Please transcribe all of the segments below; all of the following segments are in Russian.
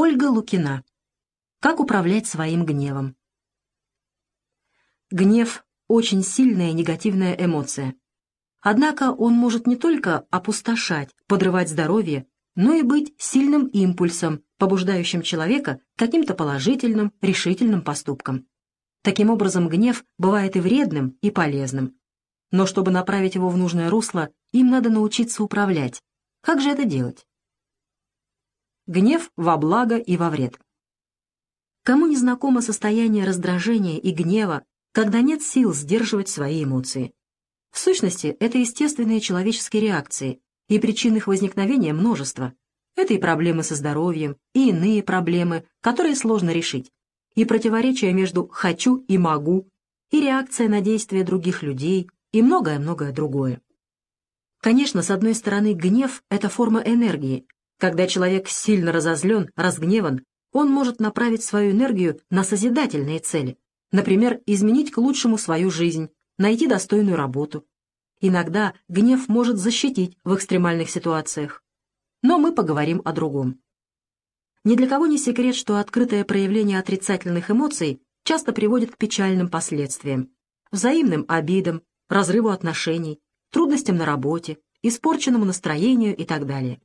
Ольга Лукина. Как управлять своим гневом? Гнев – очень сильная негативная эмоция. Однако он может не только опустошать, подрывать здоровье, но и быть сильным импульсом, побуждающим человека к каким-то положительным, решительным поступкам. Таким образом, гнев бывает и вредным, и полезным. Но чтобы направить его в нужное русло, им надо научиться управлять. Как же это делать? Гнев во благо и во вред. Кому не знакомо состояние раздражения и гнева, когда нет сил сдерживать свои эмоции? В сущности, это естественные человеческие реакции, и причин их возникновения множество. Это и проблемы со здоровьем, и иные проблемы, которые сложно решить, и противоречия между «хочу» и «могу», и реакция на действия других людей, и многое-многое другое. Конечно, с одной стороны, гнев — это форма энергии. Когда человек сильно разозлен, разгневан, он может направить свою энергию на созидательные цели. Например, изменить к лучшему свою жизнь, найти достойную работу. Иногда гнев может защитить в экстремальных ситуациях. Но мы поговорим о другом. Ни для кого не секрет, что открытое проявление отрицательных эмоций часто приводит к печальным последствиям, взаимным обидам, разрыву отношений, трудностям на работе, испорченному настроению и так далее.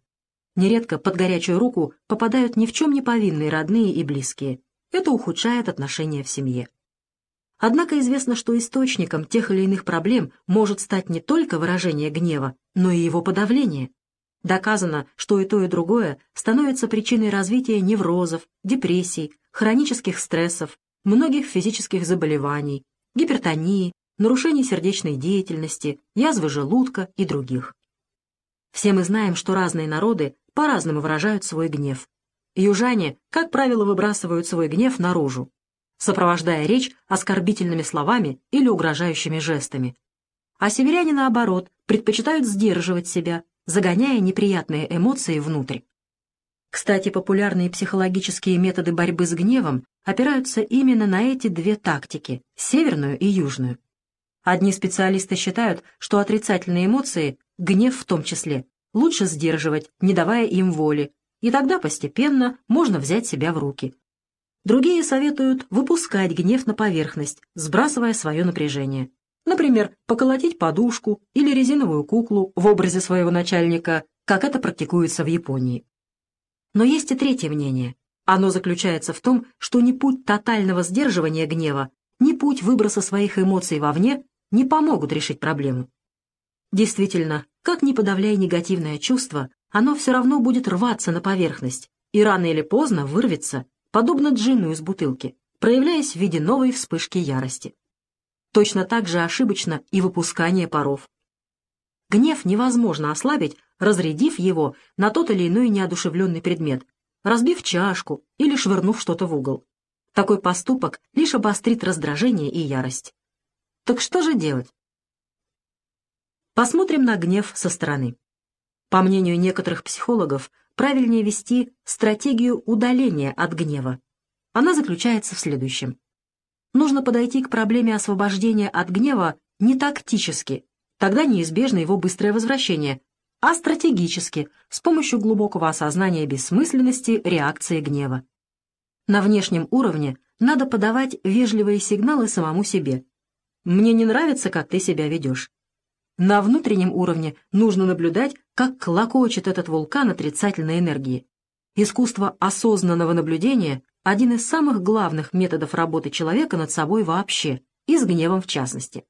Нередко под горячую руку попадают ни в чем не повинные родные и близкие. Это ухудшает отношения в семье. Однако известно, что источником тех или иных проблем может стать не только выражение гнева, но и его подавление. Доказано, что и то, и другое становится причиной развития неврозов, депрессий, хронических стрессов, многих физических заболеваний, гипертонии, нарушений сердечной деятельности, язвы желудка и других. Все мы знаем, что разные народы по-разному выражают свой гнев. Южане, как правило, выбрасывают свой гнев наружу, сопровождая речь оскорбительными словами или угрожающими жестами. А северяне, наоборот, предпочитают сдерживать себя, загоняя неприятные эмоции внутрь. Кстати, популярные психологические методы борьбы с гневом опираются именно на эти две тактики – северную и южную. Одни специалисты считают, что отрицательные эмоции, гнев в том числе, лучше сдерживать, не давая им воли, и тогда постепенно можно взять себя в руки. Другие советуют выпускать гнев на поверхность, сбрасывая свое напряжение. Например, поколотить подушку или резиновую куклу в образе своего начальника, как это практикуется в Японии. Но есть и третье мнение. Оно заключается в том, что ни путь тотального сдерживания гнева, ни путь выброса своих эмоций вовне не помогут решить проблему. Действительно, как ни подавляя негативное чувство, оно все равно будет рваться на поверхность и рано или поздно вырвется, подобно джину из бутылки, проявляясь в виде новой вспышки ярости. Точно так же ошибочно и выпускание паров. Гнев невозможно ослабить, разрядив его на тот или иной неодушевленный предмет, разбив чашку или швырнув что-то в угол. Такой поступок лишь обострит раздражение и ярость. Так что же делать? Посмотрим на гнев со стороны. По мнению некоторых психологов, правильнее вести стратегию удаления от гнева. Она заключается в следующем нужно подойти к проблеме освобождения от гнева не тактически, тогда неизбежно его быстрое возвращение, а стратегически, с помощью глубокого осознания бессмысленности реакции гнева. На внешнем уровне надо подавать вежливые сигналы самому себе. «Мне не нравится, как ты себя ведешь». На внутреннем уровне нужно наблюдать, как клокочет этот вулкан отрицательной энергии. Искусство осознанного наблюдения один из самых главных методов работы человека над собой вообще, и с гневом в частности.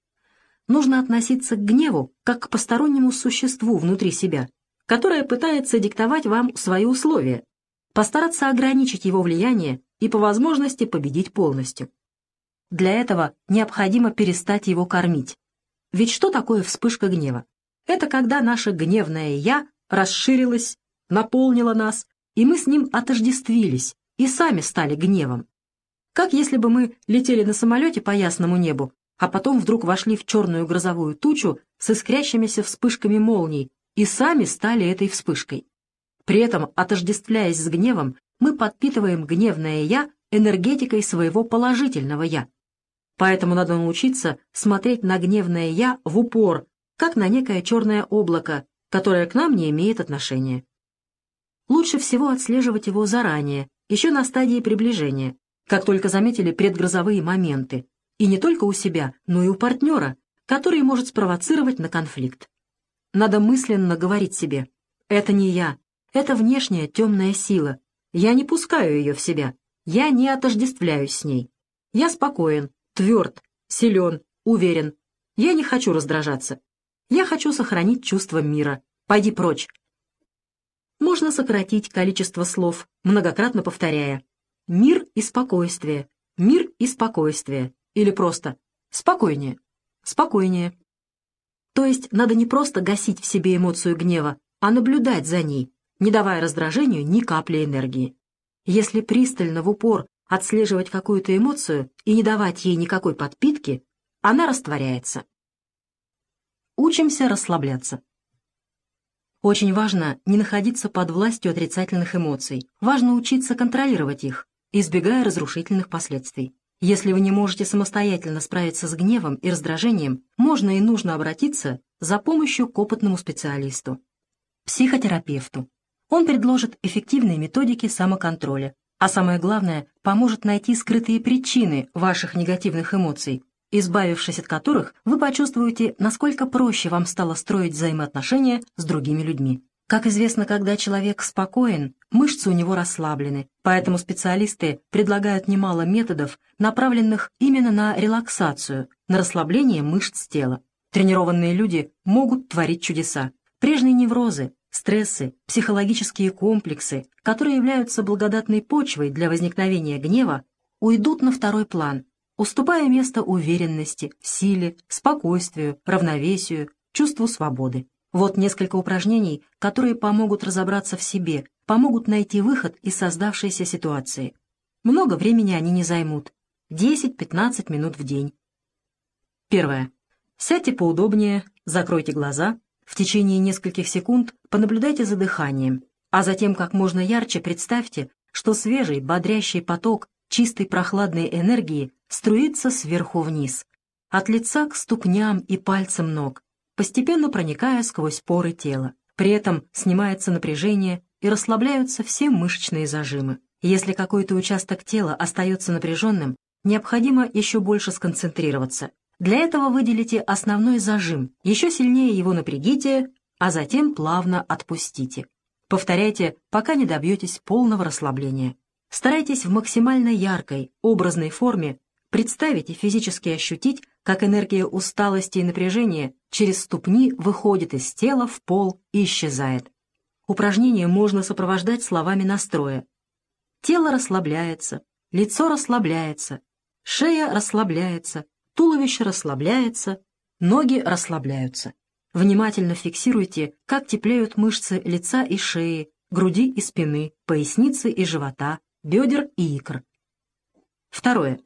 Нужно относиться к гневу как к постороннему существу внутри себя, которое пытается диктовать вам свои условия, постараться ограничить его влияние и по возможности победить полностью. Для этого необходимо перестать его кормить. Ведь что такое вспышка гнева? Это когда наше гневное «я» расширилось, наполнило нас, и мы с ним отождествились, и сами стали гневом. Как если бы мы летели на самолете по ясному небу, а потом вдруг вошли в черную грозовую тучу с искрящимися вспышками молний и сами стали этой вспышкой. При этом, отождествляясь с гневом, мы подпитываем гневное «я» энергетикой своего положительного «я». Поэтому надо научиться смотреть на гневное «я» в упор, как на некое черное облако, которое к нам не имеет отношения. лучше всего отслеживать его заранее, еще на стадии приближения, как только заметили предгрозовые моменты, и не только у себя, но и у партнера, который может спровоцировать на конфликт. Надо мысленно говорить себе «это не я, это внешняя темная сила, я не пускаю ее в себя, я не отождествляюсь с ней, я спокоен, тверд, силен, уверен, я не хочу раздражаться, я хочу сохранить чувство мира, пойди прочь». Можно сократить количество слов, многократно повторяя. «мир и спокойствие», «мир и спокойствие» или просто «спокойнее», «спокойнее». То есть надо не просто гасить в себе эмоцию гнева, а наблюдать за ней, не давая раздражению ни капли энергии. Если пристально в упор отслеживать какую-то эмоцию и не давать ей никакой подпитки, она растворяется. Учимся расслабляться. Очень важно не находиться под властью отрицательных эмоций. Важно учиться контролировать их, избегая разрушительных последствий. Если вы не можете самостоятельно справиться с гневом и раздражением, можно и нужно обратиться за помощью к опытному специалисту, психотерапевту. Он предложит эффективные методики самоконтроля, а самое главное, поможет найти скрытые причины ваших негативных эмоций, избавившись от которых, вы почувствуете, насколько проще вам стало строить взаимоотношения с другими людьми. Как известно, когда человек спокоен, мышцы у него расслаблены, поэтому специалисты предлагают немало методов, направленных именно на релаксацию, на расслабление мышц тела. Тренированные люди могут творить чудеса. Прежние неврозы, стрессы, психологические комплексы, которые являются благодатной почвой для возникновения гнева, уйдут на второй план, уступая место уверенности, силе, спокойствию, равновесию, чувству свободы. Вот несколько упражнений, которые помогут разобраться в себе, помогут найти выход из создавшейся ситуации. Много времени они не займут. 10-15 минут в день. Первое. Сядьте поудобнее, закройте глаза, в течение нескольких секунд понаблюдайте за дыханием, а затем как можно ярче представьте, что свежий, бодрящий поток чистой прохладной энергии струится сверху вниз, от лица к ступням и пальцам ног, постепенно проникая сквозь поры тела. При этом снимается напряжение и расслабляются все мышечные зажимы. Если какой-то участок тела остается напряженным, необходимо еще больше сконцентрироваться. Для этого выделите основной зажим, еще сильнее его напрягите, а затем плавно отпустите. Повторяйте, пока не добьетесь полного расслабления. Старайтесь в максимально яркой, образной форме Представить и физически ощутить, как энергия усталости и напряжения через ступни выходит из тела в пол и исчезает. Упражнение можно сопровождать словами настроя. Тело расслабляется, лицо расслабляется, шея расслабляется, туловище расслабляется, ноги расслабляются. Внимательно фиксируйте, как теплеют мышцы лица и шеи, груди и спины, поясницы и живота, бедер и икр. Второе.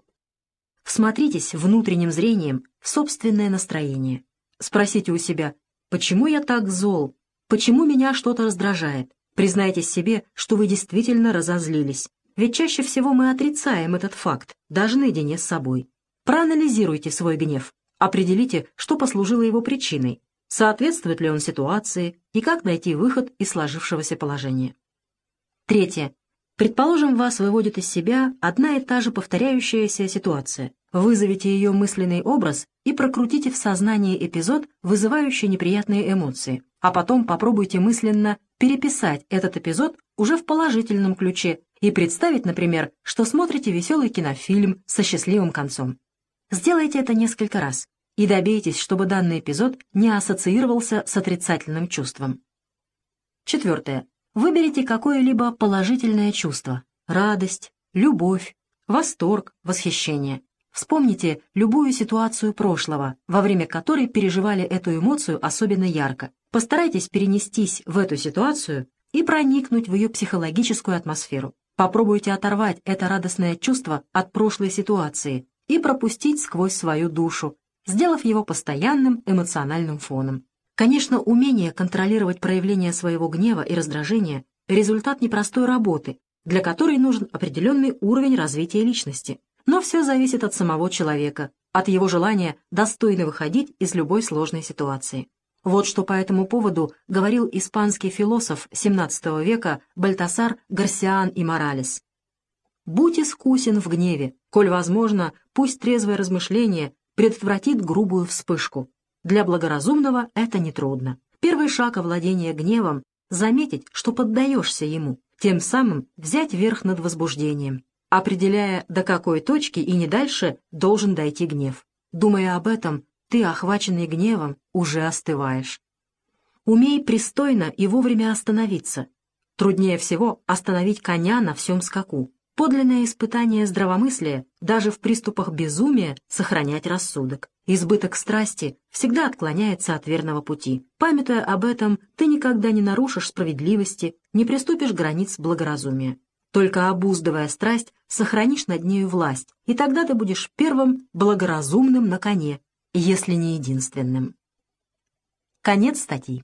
Всмотритесь внутренним зрением в собственное настроение. Спросите у себя, почему я так зол? Почему меня что-то раздражает? Признайтесь себе, что вы действительно разозлились. Ведь чаще всего мы отрицаем этот факт, даже наедине с собой. Проанализируйте свой гнев. Определите, что послужило его причиной. Соответствует ли он ситуации и как найти выход из сложившегося положения. Третье. Предположим, вас выводит из себя одна и та же повторяющаяся ситуация. Вызовите ее мысленный образ и прокрутите в сознании эпизод, вызывающий неприятные эмоции, а потом попробуйте мысленно переписать этот эпизод уже в положительном ключе и представить, например, что смотрите веселый кинофильм со счастливым концом. Сделайте это несколько раз и добейтесь, чтобы данный эпизод не ассоциировался с отрицательным чувством. Четвертое. Выберите какое-либо положительное чувство – радость, любовь, восторг, восхищение. Вспомните любую ситуацию прошлого, во время которой переживали эту эмоцию особенно ярко. Постарайтесь перенестись в эту ситуацию и проникнуть в ее психологическую атмосферу. Попробуйте оторвать это радостное чувство от прошлой ситуации и пропустить сквозь свою душу, сделав его постоянным эмоциональным фоном. Конечно, умение контролировать проявление своего гнева и раздражения – результат непростой работы, для которой нужен определенный уровень развития личности. Но все зависит от самого человека, от его желания достойно выходить из любой сложной ситуации. Вот что по этому поводу говорил испанский философ XVII века Бальтасар Гарсиан и Моралес. «Будь искусен в гневе, коль возможно, пусть трезвое размышление предотвратит грубую вспышку. Для благоразумного это нетрудно. Первый шаг овладения гневом — заметить, что поддаешься ему, тем самым взять верх над возбуждением, определяя, до какой точки и не дальше должен дойти гнев. Думая об этом, ты, охваченный гневом, уже остываешь. Умей пристойно и вовремя остановиться. Труднее всего остановить коня на всем скаку. Подлинное испытание здравомыслия, даже в приступах безумия, сохранять рассудок. Избыток страсти всегда отклоняется от верного пути. Памятуя об этом, ты никогда не нарушишь справедливости, не приступишь границ благоразумия. Только обуздывая страсть, сохранишь над нею власть, и тогда ты будешь первым благоразумным на коне, если не единственным. Конец статьи.